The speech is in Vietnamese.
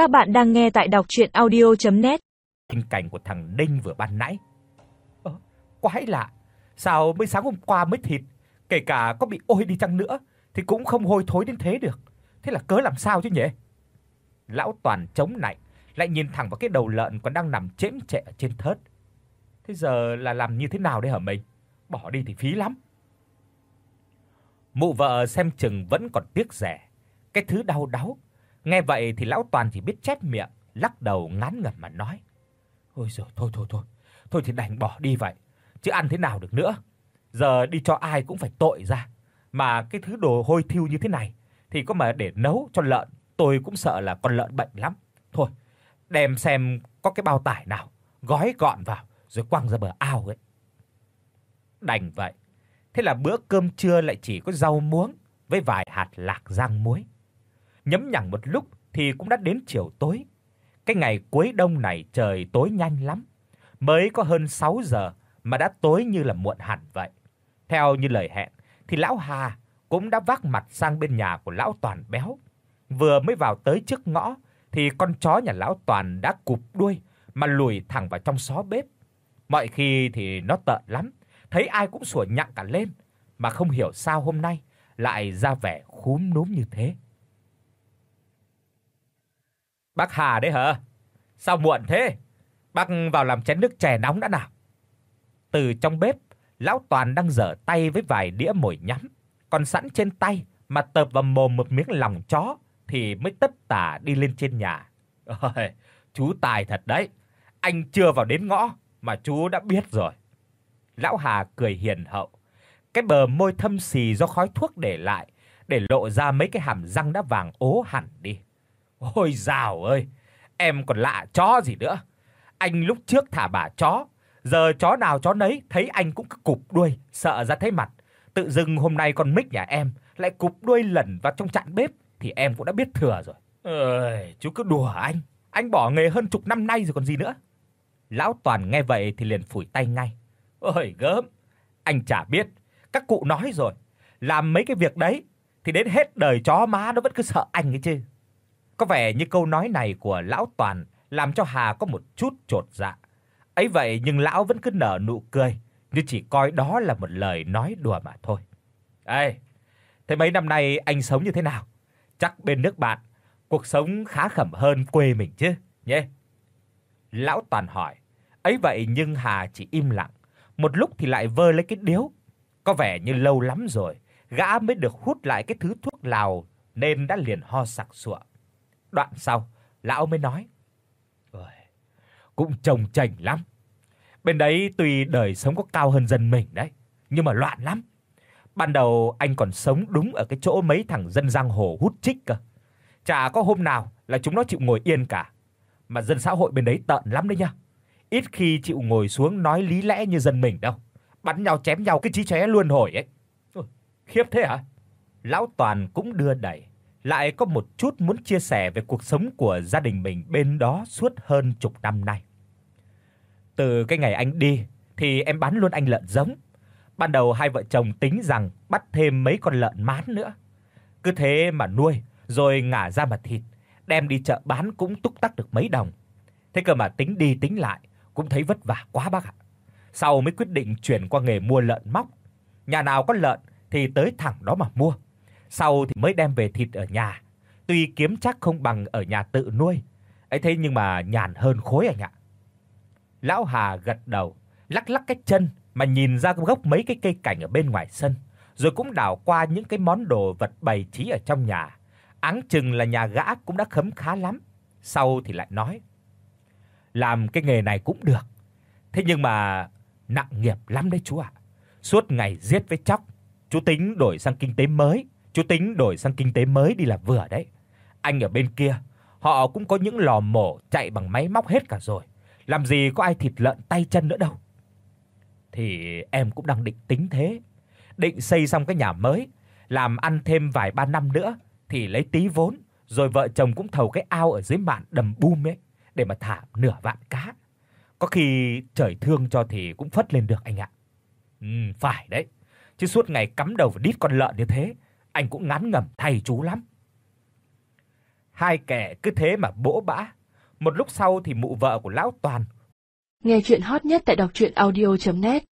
Các bạn đang nghe tại đọc audio net hình cảnh của thằng Đinh vừa ban nãy. Ơ, quái lạ, sao mới sáng hôm qua mới thịt, kể cả có bị ôi đi chăng nữa thì cũng không hôi thối đến thế được. Thế là cớ làm sao chứ nhỉ? Lão Toàn chống nạnh, lại nhìn thẳng vào cái đầu lợn còn đang nằm chễm chệ ở trên thớt. Thế giờ là làm như thế nào đây hả mình? Bỏ đi thì phí lắm. Mụ vợ xem chừng vẫn còn tiếc rẻ, cái thứ đau đáu. Nghe vậy thì lão Toàn chỉ biết chép miệng, lắc đầu ngán ngẩm mà nói: "Ôi giời, thôi thôi thôi, thôi thì đành bỏ đi vậy, chứ ăn thế nào được nữa. Giờ đi cho ai cũng phải tội ra, mà cái thứ đồ hôi thiêu như thế này thì có mà để nấu cho lợn, tôi cũng sợ là con lợn bệnh lắm. Thôi, đem xem có cái bao tải nào, gói gọn vào rồi quăng ra bờ ao ấy." Đành vậy. Thế là bữa cơm trưa lại chỉ có rau muống với vài hạt lạc rang muối. Nhấm nhằng một lúc thì cũng đã đến chiều tối. Cái ngày cuối đông này trời tối nhanh lắm, mới có hơn 6 giờ mà đã tối như là muộn hẳn vậy. Theo như lời hẹn thì lão Hà cũng đã vác mặt sang bên nhà của lão Toàn béo. Vừa mới vào tới trước ngõ thì con chó nhà lão Toàn đã cụp đuôi mà lùi thẳng vào trong xó bếp. Mọi khi thì nó tợn lắm, thấy ai cũng sủa nhặng cả lên, mà không hiểu sao hôm nay lại ra vẻ khúm núm như thế. Bác Hà đấy hả? Sao muộn thế? Bác vào làm chén nước chè nóng đã nào. Từ trong bếp, lão Toàn đang giở tay với vài đĩa mồi nhắm, còn sẵn trên tay mà tợp vào mồm một miếng lòng chó thì mới tất tả đi lên trên nhà. Ôi, chú tài thật đấy. Anh chưa vào đến ngõ mà chú đã biết rồi. Lão Hà cười hiền hậu, cái bờ môi thâm sì do khói thuốc để lại để lộ ra mấy cái hàm răng đã vàng ố hẳn đi. Ôi dào ơi, em còn lạ chó gì nữa. Anh lúc trước thả bà chó, giờ chó nào chó nấy thấy anh cũng cứ cụp đuôi, sợ ra thấy mặt. Tự dưng hôm nay con mít nhà em lại cụp đuôi lẩn vào trong chạn bếp thì em cũng đã biết thừa rồi. Ơi, chú cứ đùa anh, anh bỏ nghề hơn chục năm nay rồi còn gì nữa. Lão Toàn nghe vậy thì liền phủi tay ngay. Ôi gớm, anh chả biết, các cụ nói rồi, làm mấy cái việc đấy thì đến hết đời chó má nó vẫn cứ sợ anh ấy chứ. Có vẻ như câu nói này của lão Toàn làm cho Hà có một chút chột dạ. Ấy vậy nhưng lão vẫn cứ nở nụ cười, như chỉ coi đó là một lời nói đùa mà thôi. "Ê, thế mấy năm nay anh sống như thế nào? Chắc bên nước bạn cuộc sống khá khẩm hơn quê mình chứ, nhé?" Lão Toàn hỏi. Ấy vậy nhưng Hà chỉ im lặng, một lúc thì lại vơ lấy cái điếu. Có vẻ như lâu lắm rồi gã mới được hút lại cái thứ thuốc lào nên đã liền ho sặc sụa. Đoạn sau, lão mới nói: "Ơi, cũng trông chành lắm. Bên đấy tuy đời sống có cao hơn dân mình đấy, nhưng mà loạn lắm. Ban đầu anh còn sống đúng ở cái chỗ mấy thằng dân giang hồ hút trích cơ. Chả có hôm nào là chúng nó chịu ngồi yên cả. Mà dân xã hội bên đấy tợn lắm đấy nha. Ít khi chịu ngồi xuống nói lý lẽ như dân mình đâu. Bắn nhau chém nhau cái chí chóe luôn hồi ấy. Ôi, khiếp thế hả? Lão Toàn cũng đưa đẩy lại có một chút muốn chia sẻ về cuộc sống của gia đình mình bên đó suốt hơn chục năm nay. Từ cái ngày anh đi thì em bán luôn anh lợn giống. Ban đầu hai vợ chồng tính rằng bắt thêm mấy con lợn mán nữa. Cứ thế mà nuôi rồi ngả ra mà thịt, đem đi chợ bán cũng túc tắc được mấy đồng. Thế cơ mà tính đi tính lại cũng thấy vất vả quá bác ạ. Sau mới quyết định chuyển qua nghề mua lợn móc. Nhà nào có lợn thì tới thẳng đó mà mua sau thì mới đem về thịt ở nhà. Tuy kiếm chắc không bằng ở nhà tự nuôi, ấy thế nhưng mà nhàn hơn khối anh ạ. Lão Hà gật đầu, lắc lắc cái chân mà nhìn ra gốc mấy cái cây cảnh ở bên ngoài sân, rồi cũng đảo qua những cái món đồ vật bày trí ở trong nhà. Áng chừng là nhà gã cũng đã khấm khá lắm. Sau thì lại nói: "Làm cái nghề này cũng được. Thế nhưng mà nặng nghiệp lắm đấy chú ạ. Suốt ngày giết với chóc, chú tính đổi sang kinh tế mới, Chú tính đổi sang kinh tế mới đi là vừa đấy. Anh ở bên kia, họ cũng có những lò mổ chạy bằng máy móc hết cả rồi, làm gì có ai thịt lợn tay chân nữa đâu. Thì em cũng đang định tính thế, định xây xong cái nhà mới, làm ăn thêm vài ba năm nữa thì lấy tí vốn, rồi vợ chồng cũng thầu cái ao ở dưới mạn đầm bum ấy để mà thả nửa vạn cá. Có khi trời thương cho thì cũng phất lên được anh ạ. Ừ phải đấy. Chứ suốt ngày cắm đầu vào đít con lợn như thế, anh cũng ngán ngẩm thay chú lắm. Hai kẻ cứ thế mà bỗ bã. Một lúc sau thì mụ vợ của lão Toàn Nghe chuyện hot nhất tại đọc audio net